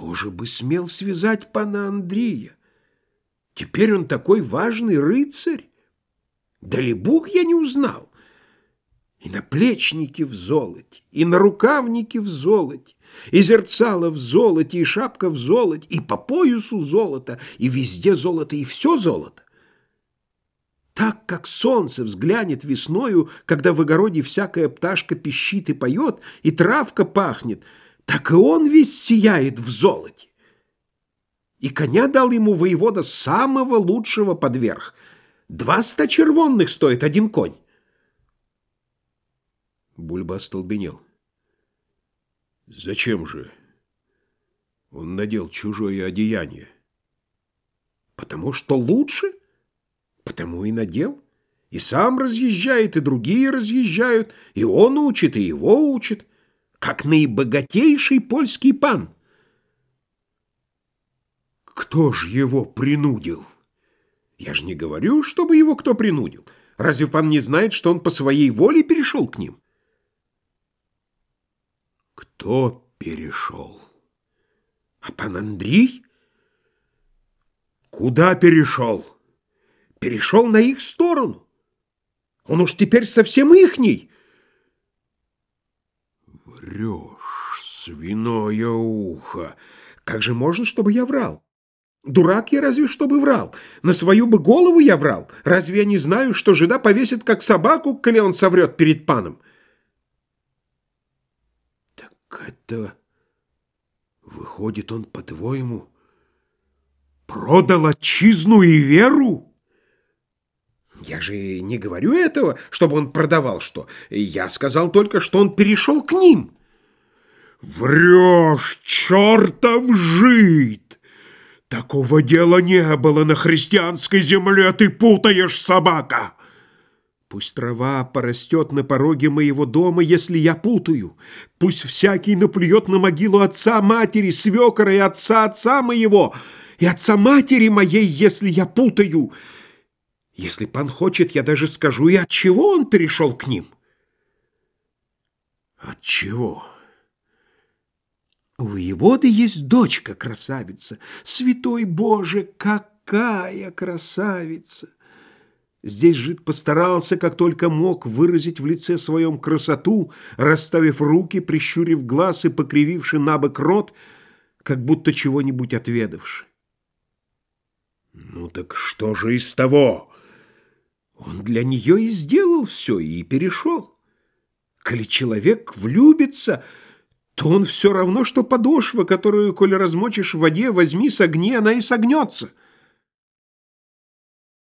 Кто же бы смел связать пана Андрея? Теперь он такой важный рыцарь. Да ли Бог я не узнал? И наплечники в золоте, и нарукавники в золоте, и зерцало в золоте, и шапка в золоте, и по поясу золото, и везде золото, и все золото. Так, как солнце взглянет весною, когда в огороде всякая пташка пищит и поет, и травка пахнет, так и он весь сияет в золоте. И коня дал ему воевода самого лучшего подверх. Два ста червонных стоит один конь. Бульба остолбенел. Зачем же? Он надел чужое одеяние. Потому что лучше, потому и надел. И сам разъезжает, и другие разъезжают, и он учит, и его учит, как наибогатейший польский пан. Кто ж его принудил? Я же не говорю, чтобы его кто принудил. Разве пан не знает, что он по своей воле перешел к ним? Кто перешел? А пан Андрей? Куда перешел? Перешел на их сторону. Он уж теперь совсем ихний. Врешь, свиное ухо. Как же можно, чтобы я врал? Дурак я разве что бы врал. На свою бы голову я врал. Разве я не знаю, что жида повесит как собаку, коли он соврет перед паном? Так это... Выходит, он, по-твоему, продал отчизну и веру? Я же не говорю этого, чтобы он продавал что. Я сказал только, что он перешел к ним. Врешь, чертов жид! Такого дела не было на христианской земле, ты путаешь, собака! Пусть трава порастет на пороге моего дома, если я путаю. Пусть всякий наплюет на могилу отца, матери, свекора и отца отца моего, и отца матери моей, если я путаю. Если пан хочет, я даже скажу, и от чего он перешел к ним. От чего? У воеводы есть дочка красавица. Святой Боже, какая красавица! Здесь жид постарался, как только мог, выразить в лице своем красоту, расставив руки, прищурив глаз и покрививши набок рот, как будто чего-нибудь отведавши. Ну так что же из того? Он для нее и сделал все, и перешел. Коли человек влюбится то он все равно, что подошва, которую, коли размочишь в воде, возьми, согни, она и согнется.